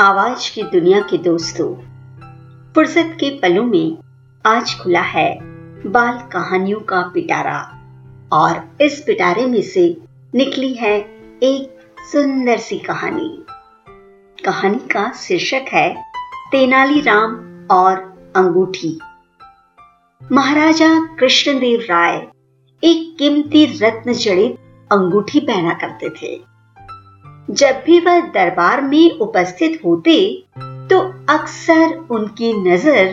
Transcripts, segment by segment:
आवाज़ की दुनिया के दोस्तों, फुर्सत के पलों में आज खुला है बाल कहानियों का पिटारा। और इस पिटारे में से निकली है एक सुंदर सी कहानी। कहानी का शीर्षक है तेनालीराम और अंगूठी। महाराजा कृष्णदेव राय एक कीमती रत्न जड़ित अंगूठी पहना करते थे। जब भी वह दरबार में उपस्थित होते तो अक्सर उनकी नज़र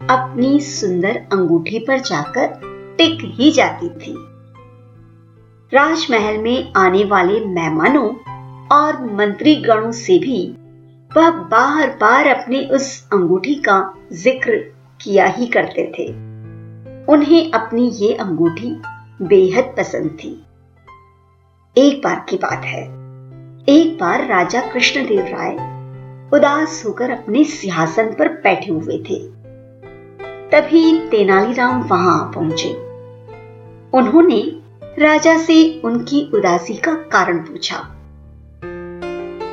अपनी सुंदर अंगूठी पर जाकर टिक ही जाती थी। राजमहल में आने वाले मेहमानों और मंत्री गणों से भी वह बार बार अपने उस अंगूठी का ज़िक्र किया ही करते थे। उन्हें अपनी ये अंगूठी बेहद पसंद थी। एक बार की बात है। एक बार राजा कृष्णदेव राय उदास होकर अपने सिंहासन पर बैठे हुए थे। तभी तेनालीराम वहाँ पहुँचे। उन्होंने राजा से उनकी उदासी का कारण पूछा।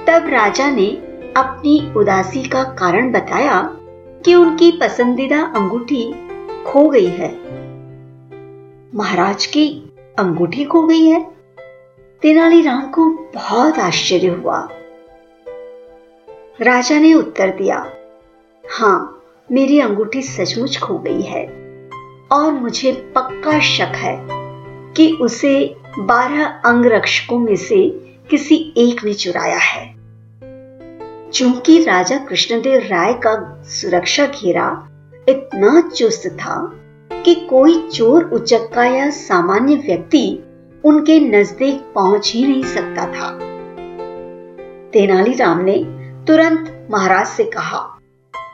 तब राजा ने अपनी उदासी का कारण बताया कि उनकी पसंदीदा अंगूठी खो गई है। महाराज की अंगूठी खो गई है। तेनालीराम को बहुत आश्चर्य हुआ। राजा ने उत्तर दिया, हाँ, मेरी अंगूठी सचमुच खो गई है और मुझे पक्का शक है कि उसे बारह अंगरक्षकों में से किसी एक ने चुराया है। चूँकि राजा कृष्णदेव राय का सुरक्षा घेरा इतना चुस्त था कि कोई चोर उचक्का या सामान्य व्यक्ति उनके नज़दीक पहुँच ही नहीं सकता था। तेनालीराम ने तुरंत महाराज से कहा,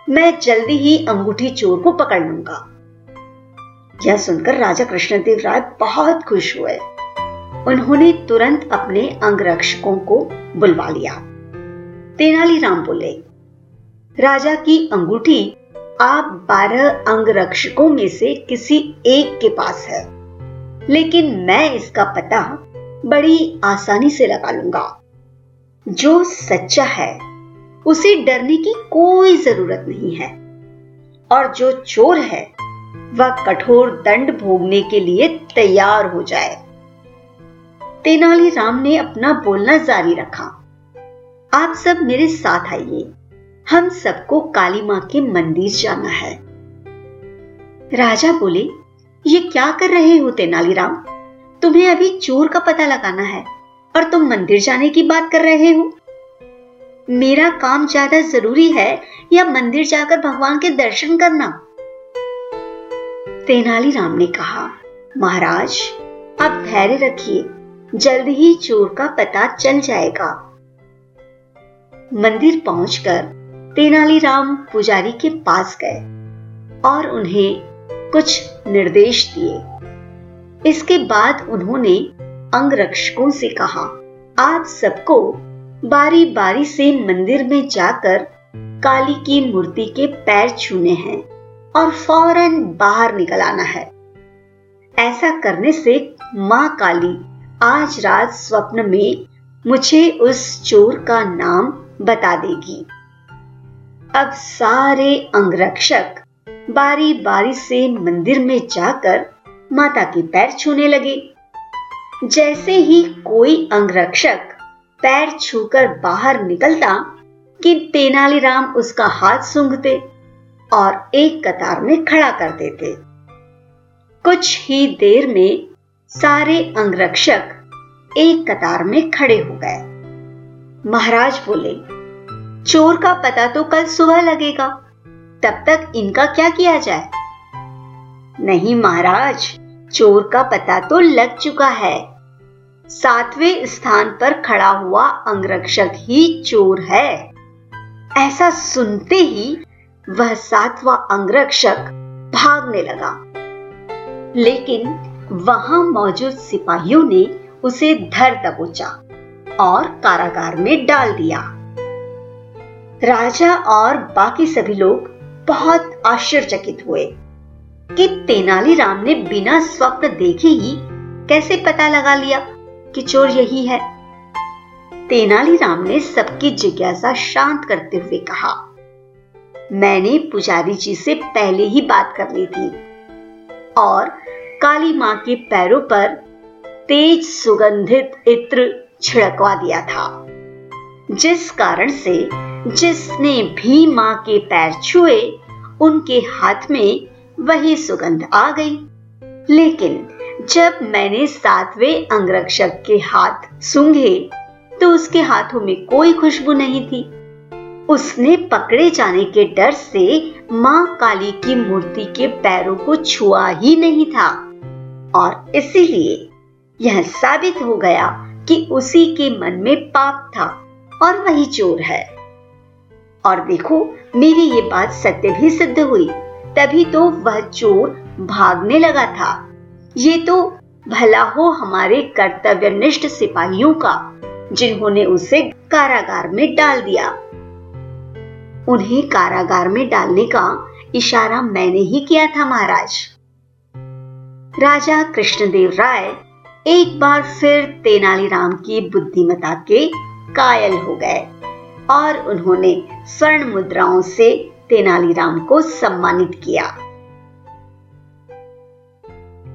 मैं जल्दी ही अंगूठी चोर को पकड़ लूँगा। यह सुनकर राजा कृष्णदेव राय बहुत खुश हुए। उन्होंने तुरंत अपने अंगरक्षकों को बुलवा लिया। तेनालीराम बोले, राजा की अंगूठी आप बारह अंगरक्षकों में से किसी एक के पास है। लेकिन मैं इसका पता बड़ी आसानी से लगा लूँगा। जो सच्चा है, उसे डरने की कोई ज़रूरत नहीं है। और जो चोर है, वह कठोर दंड भोगने के लिए तैयार हो जाए। तेनालीराम ने अपना बोलना जारी रखा। आप सब मेरे साथ आइए। हम सबको काली माँ के मंदिर जाना है। राजा बोले ये क्या कर रहे हो तेनालीराम? तुम्हें अभी चोर का पता लगाना है और तुम मंदिर जाने की बात कर रहे हो। मेरा काम ज़्यादा ज़रूरी है या मंदिर जाकर भगवान के दर्शन करना? तेनालीराम ने कहा, महाराज, आप धैर्य रखिए, जल्द ही चोर का पता चल जाएगा। मंदिर पहुंचकर तेनालीराम पुजारी के पास गए और उन्हें कुछ निर्देश दिए। इसके बाद उन्होंने अंगरक्षकों से कहा, आप सबको बारी बारी से मंदिर में जाकर काली की मूर्ति के पैर छूने हैं और फ़ौरन बाहर निकल आना है। ऐसा करने से माँ काली आज रात स्वप्न में मुझे उस चोर का नाम बता देगी। अब सारे अंगरक्षक बारी बारी से मंदिर में जाकर माता के पैर छूने लगे। जैसे ही कोई अंगरक्षक पैर छूकर बाहर निकलता कि तेनालीराम उसका हाथ सूंघते और एक कतार में खड़ा कर देते। कुछ ही देर में सारे अंगरक्षक एक कतार में खड़े हो गए। महाराज बोले, चोर का पता तो कल सुबह लगेगा। तब तक इनका क्या किया जाए? नहीं महाराज, चोर का पता तो लग चुका है। सातवें स्थान पर खड़ा हुआ अंगरक्षक ही चोर है। ऐसा सुनते ही वह सातवां अंगरक्षक भागने लगा। लेकिन वहाँ मौजूद सिपाहियों ने उसे धर दबोचा और कारागार में डाल दिया। राजा और बाकी सभी लोग बहुत आश्चर्यचकित हुए कि तेनालीराम ने बिना स्वप्न देखे ही कैसे पता लगा लिया कि चोर यही है। तेनालीराम ने सबकी जिज्ञासा शांत करते हुए कहा, मैंने पुजारी जी से पहले ही बात कर ली थी और काली माँ के पैरों पर तेज सुगंधित इत्र छिड़कवा दिया था, जिस कारण से जिसने भी माँ के पैर छुए, उनके हाथ में वही सुगंध आ गई। लेकिन जब मैंने सातवें अंगरक्षक के हाथ सूंघे तो उसके हाथों में कोई खुशबू नहीं थी। उसने पकड़े जाने के डर से माँ काली की मूर्ति के पैरों को छुआ ही नहीं था। और इसीलिए यह साबित हो गया कि उसी के मन में पाप था और वही चोर है। और देखो, मेरी ये बात सत्य भी सिद्ध हुई। तभी तो वह चोर भागने लगा था। ये तो भला हो हमारे कर्तव्यनिष्ठ सिपाहियों का, जिन्होंने उसे कारागार में डाल दिया। उन्हें कारागार में डालने का इशारा मैंने ही किया था, महाराज। राजा कृष्णदेव राय एक बार फिर तेनालीराम की बुद्धिमता के कायल हो गए और उन्होंने स्वर्ण मुद्राओं से तेनालीराम को सम्मानित किया।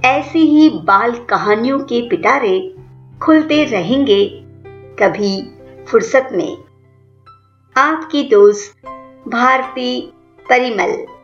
ऐसी ही बाल कहानियों के पिटारे खुलते रहेंगे कभी फुर्सत में। आपकी दोस्त भारती परिमल।